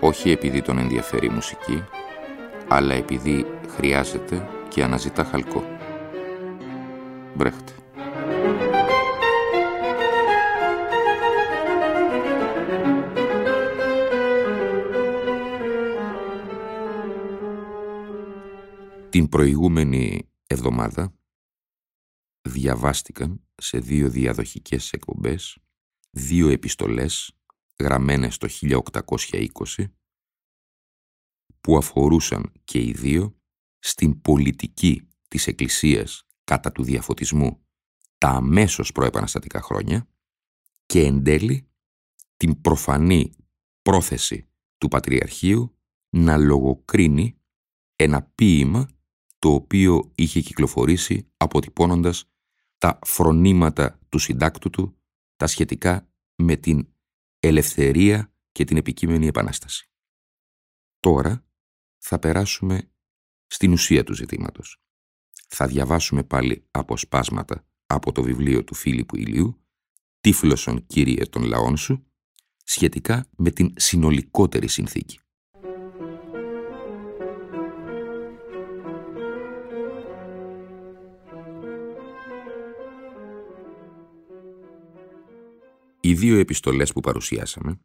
όχι επειδή τον ενδιαφέρει η μουσική, αλλά επειδή χρειάζεται και αναζητά χαλκό. Μπρέχτε. Την προηγούμενη εβδομάδα διαβάστηκαν σε δύο διαδοχικές εκπομπές δύο επιστολές γραμμένες το 1820 που αφορούσαν και οι δύο στην πολιτική της Εκκλησίας κατά του διαφωτισμού τα αμέσως προεπαναστατικά χρόνια και εν τέλει την προφανή πρόθεση του Πατριαρχείου να λογοκρίνει ένα ποίημα το οποίο είχε κυκλοφορήσει αποτυπώνοντας τα φρονήματα του συντάκτου του, τα σχετικά με την ελευθερία και την επικείμενη επανάσταση. Τώρα θα περάσουμε στην ουσία του ζητήματος. Θα διαβάσουμε πάλι αποσπάσματα από το βιβλίο του Φίλιππου Ηλίου «Τύφλωσον, Κύριε των λαών σου» σχετικά με την συνολικότερη συνθήκη. Δύο επιστολές που παρουσιάσαμε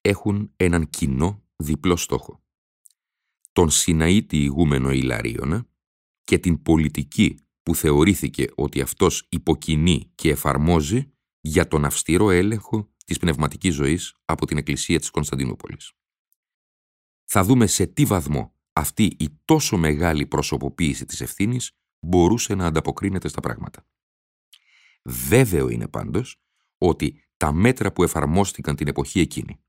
έχουν έναν κοινό διπλό στόχο. Τον Σιναήτη ηγούμενο Ιλαρίωνα και την πολιτική που θεωρήθηκε ότι αυτός υποκινεί και εφαρμόζει για τον αυστηρό έλεγχο της πνευματικής ζωής από την Εκκλησία της Κωνσταντινούπολης. Θα δούμε σε τι βαθμό αυτή η τόσο μεγάλη προσωποποίηση της ευθύνης μπορούσε να ανταποκρίνεται στα πράγματα. Βέβαιο είναι πάντως ότι τα μέτρα που εφαρμόστηκαν την εποχή εκείνη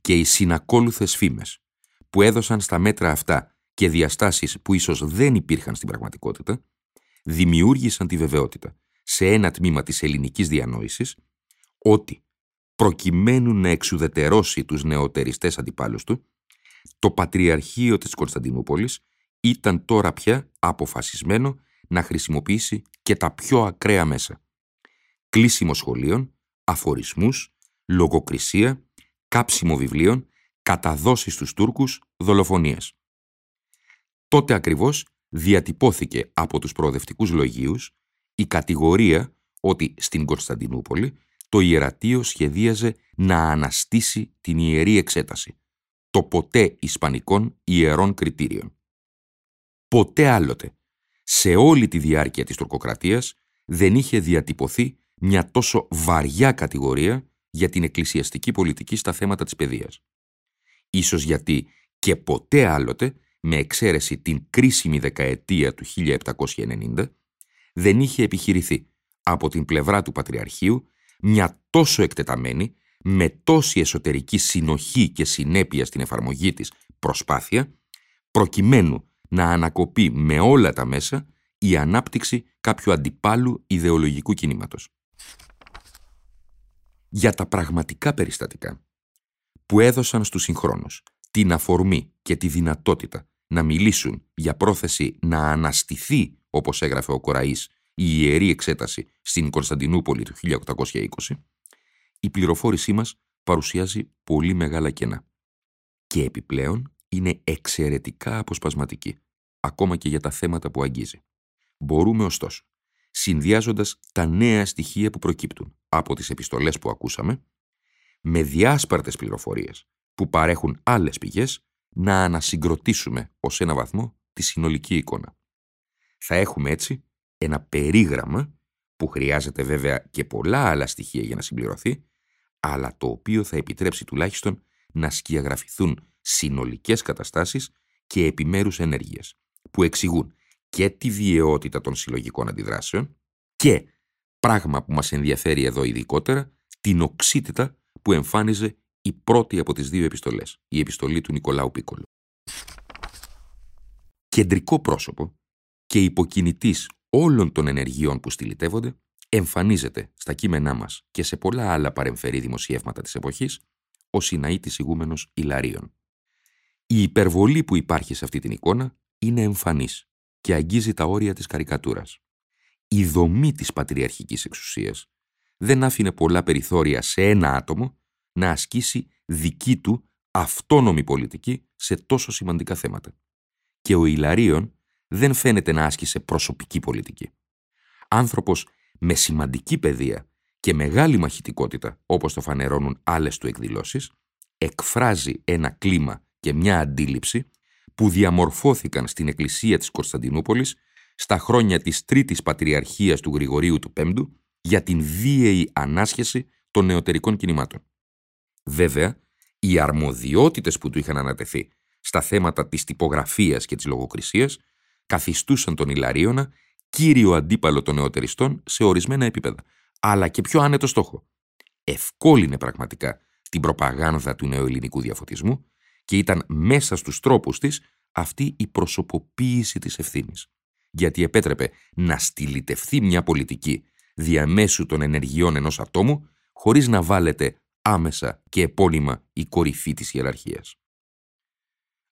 και οι συνακόλουθες φήμες που έδωσαν στα μέτρα αυτά και διαστάσεις που ίσως δεν υπήρχαν στην πραγματικότητα, δημιούργησαν τη βεβαιότητα σε ένα τμήμα της ελληνικής διανόησης ότι προκειμένου να εξουδετερώσει τους νεοτεριστές αντιπάλους του, το Πατριαρχείο της Κωνσταντινούπολης ήταν τώρα πια αποφασισμένο να χρησιμοποιήσει και τα πιο ακραία μέσα. Κλείσιμο σχολείων, αφορισμούς, λογοκρισία, κάψιμο βιβλίων, καταδόσεις στους Τούρκους, δολοφονίες. Τότε ακριβώς διατυπώθηκε από τους προοδευτικούς λογίους η κατηγορία ότι στην Κωνσταντινούπολη το ιερατείο σχεδίαζε να αναστήσει την ιερή εξέταση, το ποτέ ισπανικών ιερών κριτήριων. Ποτέ άλλοτε, σε όλη τη διάρκεια της τουρκοκρατίας, δεν είχε διατυπωθεί μια τόσο βαριά κατηγορία για την εκκλησιαστική πολιτική στα θέματα της παιδείας. Ίσως γιατί και ποτέ άλλοτε, με εξαίρεση την κρίσιμη δεκαετία του 1790, δεν είχε επιχειρηθεί από την πλευρά του Πατριαρχείου μια τόσο εκτεταμένη, με τόση εσωτερική συνοχή και συνέπεια στην εφαρμογή της προσπάθεια, προκειμένου να ανακοπεί με όλα τα μέσα η ανάπτυξη κάποιου αντιπάλου ιδεολογικού κινήματος για τα πραγματικά περιστατικά που έδωσαν στους συγχρόνους την αφορμή και τη δυνατότητα να μιλήσουν για πρόθεση να αναστηθεί, όπως έγραφε ο Κοραής, η Ιερή Εξέταση στην Κωνσταντινούπολη του 1820, η πληροφόρησή μας παρουσιάζει πολύ μεγάλα κενά. Και επιπλέον είναι εξαιρετικά αποσπασματική, ακόμα και για τα θέματα που αγγίζει. Μπορούμε ωστόσο συνδυάζοντας τα νέα στοιχεία που προκύπτουν από τις επιστολές που ακούσαμε, με διάσπαρτες πληροφορίες που παρέχουν άλλες πηγές, να ανασυγκροτήσουμε ως ένα βαθμό τη συνολική εικόνα. Θα έχουμε έτσι ένα περίγραμμα που χρειάζεται βέβαια και πολλά άλλα στοιχεία για να συμπληρωθεί, αλλά το οποίο θα επιτρέψει τουλάχιστον να σκιαγραφηθούν συνολικές καταστάσεις και επιμέρους ενέργειες, που εξηγούν και τη βιαιότητα των συλλογικών αντιδράσεων και, πράγμα που μας ενδιαφέρει εδώ ειδικότερα, την οξύτητα που εμφάνιζε η πρώτη από τις δύο επιστολές, η επιστολή του Νικολάου Πίκολου. κεντρικό πρόσωπο και υποκινητής όλων των ενεργειών που στυλιτεύονται, εμφανίζεται στα κείμενά μας και σε πολλά άλλα παρεμφερή δημοσιεύματα της εποχής ο Σιναήτης ηγούμενος Ιλαρίων. Η υπερβολή που υπάρχει σε αυτή την εικόνα είναι εμφανής και αγγίζει τα όρια της καρικατούρας. Η δομή της πατριαρχικής εξουσίας δεν άφηνε πολλά περιθώρια σε ένα άτομο να ασκήσει δική του αυτόνομη πολιτική σε τόσο σημαντικά θέματα. Και ο Ιλαρίων δεν φαίνεται να άσκησε προσωπική πολιτική. Άνθρωπος με σημαντική παιδεία και μεγάλη μαχητικότητα, όπως το φανερώνουν άλλες του εκδηλώσεις, εκφράζει ένα κλίμα και μια αντίληψη που διαμορφώθηκαν στην Εκκλησία της Κωνσταντινούπολης στα χρόνια της Τρίτης Πατριαρχίας του Γρηγορίου του Πέμπτου για την βίαιη ανάσχεση των νεωτερικών κινημάτων. Βέβαια, οι αρμοδιότητες που του είχαν ανατεθεί στα θέματα της τυπογραφίας και της λογοκρισίας καθιστούσαν τον Ιλαρίωνα κύριο αντίπαλο των νεοτεριστών σε ορισμένα επίπεδα, αλλά και πιο άνετο στόχο. Ευκόλυνε πραγματικά την προπαγάνδα του νεοελληνικού διαφωτισμού και ήταν μέσα στους τρόπους της αυτή η προσωποποίηση της ευθύνης. Γιατί επέτρεπε να στυλιτευθεί μια πολιτική διαμέσου των ενεργειών ενός ατόμου χωρίς να βάλετε άμεσα και επώνυμα η κορυφή της ιεραρχίας.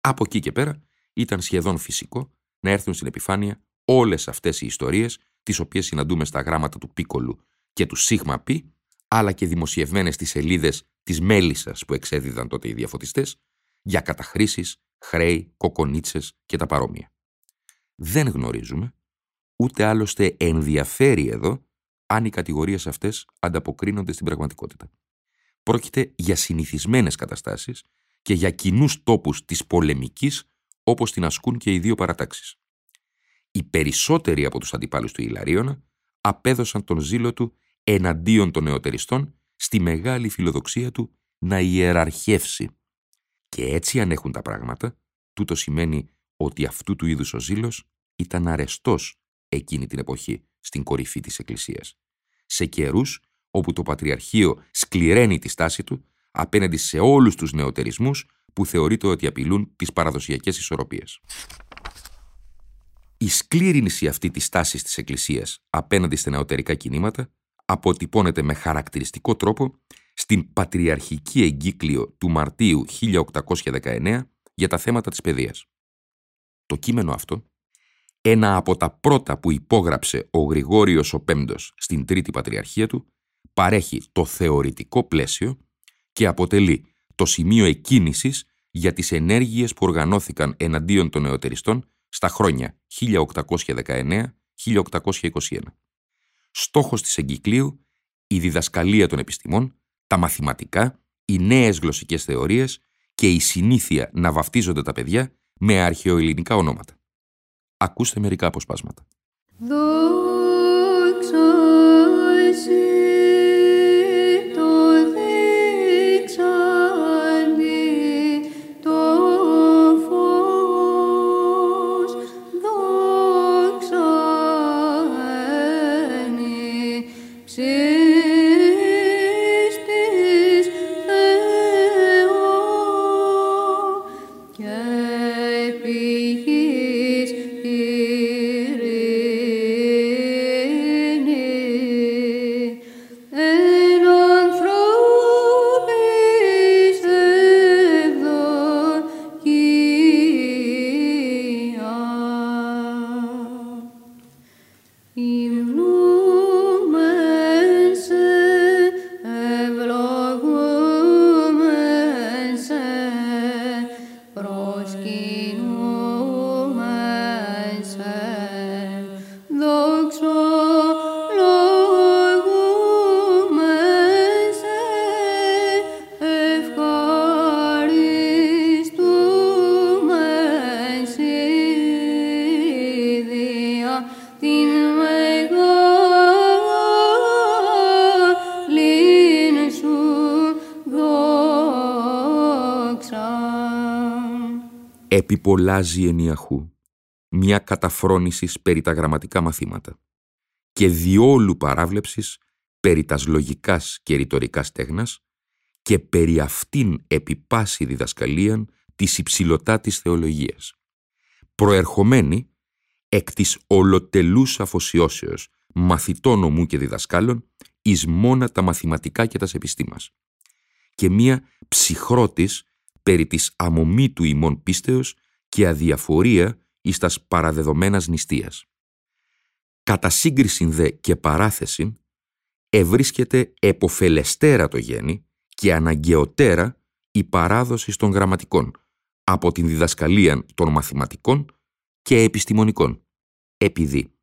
Από εκεί και πέρα ήταν σχεδόν φυσικό να έρθουν στην επιφάνεια όλες αυτές οι ιστορίες τις οποίες συναντούμε στα γράμματα του Πίκολου και του Σίγμα Πι, αλλά και δημοσιευμένες στις σελίδες της Μέλισσας που εξέδιδαν τότε οι διαφωτιστές, για καταχρήσεις, χρέη, κοκονίτσες και τα παρόμοια. Δεν γνωρίζουμε, ούτε άλλωστε ενδιαφέρει εδώ, αν οι κατηγορίες αυτές ανταποκρίνονται στην πραγματικότητα. Πρόκειται για συνηθισμένες καταστάσεις και για κοινούς τόπους της πολεμικής όπως την ασκούν και οι δύο παρατάξεις. Οι περισσότεροι από τους αντιπάλους του Ιλαρίωνα απέδωσαν τον ζήλο του εναντίον των νεοτεριστών στη μεγάλη φιλοδοξία του να ιεραρχεύσει. Και έτσι αν έχουν τα πράγματα, τούτο σημαίνει ότι αυτού του είδους ο ζήλος ήταν αρεστός εκείνη την εποχή στην κορυφή της Εκκλησίας. Σε καιρούς όπου το Πατριαρχείο σκληραίνει τη στάση του απέναντι σε όλους τους νεοτερισμούς που θεωρείται ότι απειλούν τις παραδοσιακές ισορροπίες. Η σκλήρινση αυτή της τάσης της Εκκλησίας απέναντι στα νεωτερικά κινήματα αποτυπώνεται με χαρακτηριστικό τρόπο στην Πατριαρχική Εγκύκλιο του Μαρτίου 1819 για τα θέματα της παιδείας. Το κείμενο αυτό, ένα από τα πρώτα που υπόγραψε ο Γρηγόριος ο Πέμπτος στην Τρίτη Πατριαρχία του, παρέχει το θεωρητικό πλαίσιο και αποτελεί το σημείο εκκίνησης για τις ενέργειες που οργανώθηκαν εναντίον των νεωτεριστών στα χρόνια 1819-1821. Στόχος της εγκυκλίου η διδασκαλία των επιστημών, τα μαθηματικά, οι νέες γλωσσικές θεωρίες και η συνήθεια να βαφτίζονται τα παιδιά με αρχαιοελληνικά ονόματα. Ακούστε μερικά αποσπάσματα. Επιπολάζει ενιαχού μια καταφρόνησης περί τα γραμματικά μαθήματα και διόλου παράβλεψης περί τας λογικάς και ρητορικάς στέγνας και περί αυτήν επιπάση διδασκαλίαν της υψηλωτά της θεολογίας. προερχομένη εκ της ολοτελούς αφοσιώσεως μαθητών ομού και διδασκάλων εις μόνα τα μαθηματικά και τας επιστήμας και μία ψυχρότης περί της αμομήτου ημών πίστεως και αδιαφορία εις τας παραδεδομένας νηστείας. Κατά σύγκριση δε και παράθεση, ευρίσκεται εποφελεστέρα το γέννη και αναγκαιοτέρα η παράδοση των γραμματικών από την διδασκαλία των μαθηματικών και επιστημονικών. Επειδή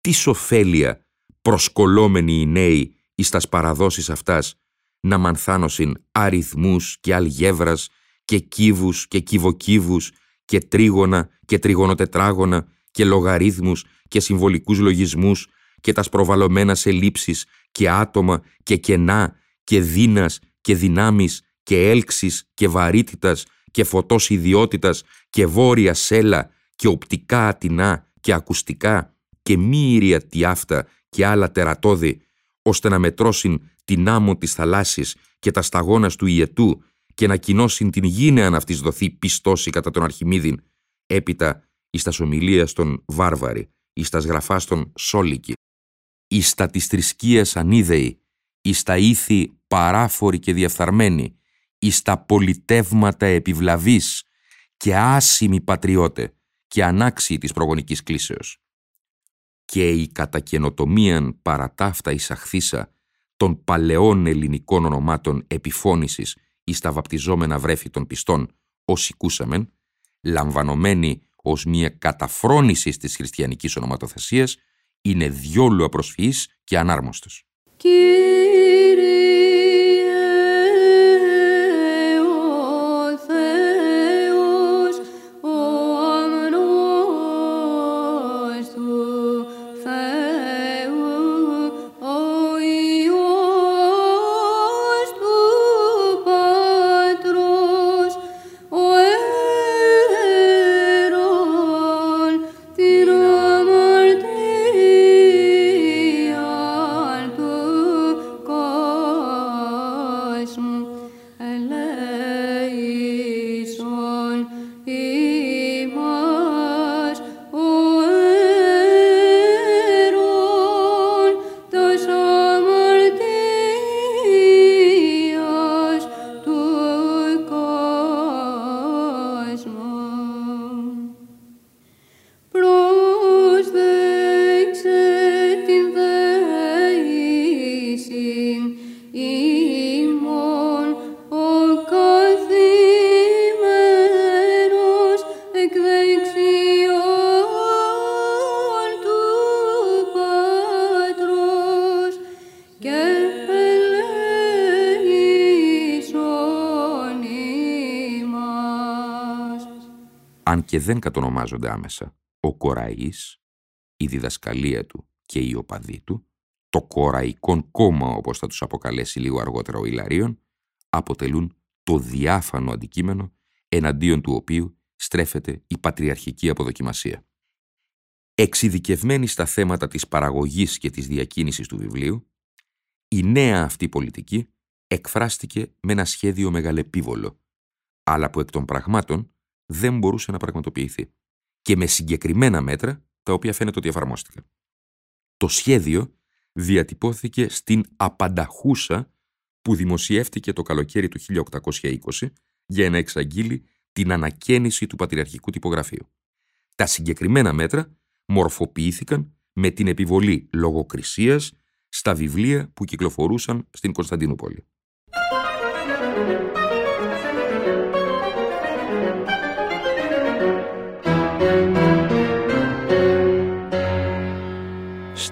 τι ωφέλεια προσκολόμενοι οι νέοι εις τας παραδόσεις αυτάς να μανθάνωσιν αριθμούς και αλγεύρας και κύβους και κυβοκύβους και τρίγωνα και τριγωνοτετράγωνα και λογαρίθμους και συμβολικούς λογισμούς και τας προβαλωμένας σε λήψεις και άτομα και κενά και δύνας και δυνάμεις και έλξης και βαρύτητας και φωτός ιδιότητας και βόρεια σέλα και οπτικά ατινά και ακουστικά και μη τι αυτά και άλλα τερατώδη ώστε να μετρώσουν την άμμο της θαλάσσης και τα σταγόνας του ιετού και να κοινώσουν την γήνεα αν αυτής δοθεί πιστώση κατά τον Αρχιμίδιν, έπειτα εις τας ομιλίας των Βάρβαρη, εις τας γραφάς των Σόλικη, εις τα της θρησκείας ανίδεοι, εις τα ήθη παράφοροι και διαφθαρμένοι, εις τα πολιτεύματα επιβλαβής και άσημοι πατριώτε και ανάξιοι της προγονικής κλίσεως. Και η κατά καινοτομίαν παρατάφτα εισαχθήσα των παλαιών ελληνικών ονομάτων επιφώνησης εις τα βαπτιζόμενα βρέφη των πιστών, ως οικούσαμεν, λαμβανωμένη ως μια καταφρόνησης της χριστιανικής ονοματοθεσίας, είναι διόλου απροσφυής και ανάρμοστος. Και δεν κατονομάζονται άμεσα ο Κοραής, η διδασκαλία του και η οπαδή του, το Κοραϊκόν κόμμα όπως θα τους αποκαλέσει λίγο αργότερα ο Ιλαρίων, αποτελούν το διάφανο αντικείμενο εναντίον του οποίου στρέφεται η πατριαρχική αποδοκιμασία. Εξειδικευμένη στα θέματα της παραγωγής και της διακίνησης του βιβλίου, η νέα αυτή πολιτική εκφράστηκε με ένα σχέδιο μεγαλεπίβολο, αλλά που εκ των πραγμάτων δεν μπορούσε να πραγματοποιηθεί και με συγκεκριμένα μέτρα τα οποία φαίνεται ότι εφαρμόστηκαν. Το σχέδιο διατυπώθηκε στην απανταχούσα που δημοσιεύτηκε το καλοκαίρι του 1820 για να εξαγγείλει την ανακαίνιση του πατριαρχικού τυπογραφείου. Τα συγκεκριμένα μέτρα μορφοποιήθηκαν με την επιβολή λογοκρισίας στα βιβλία που κυκλοφορούσαν στην Κωνσταντινούπολη.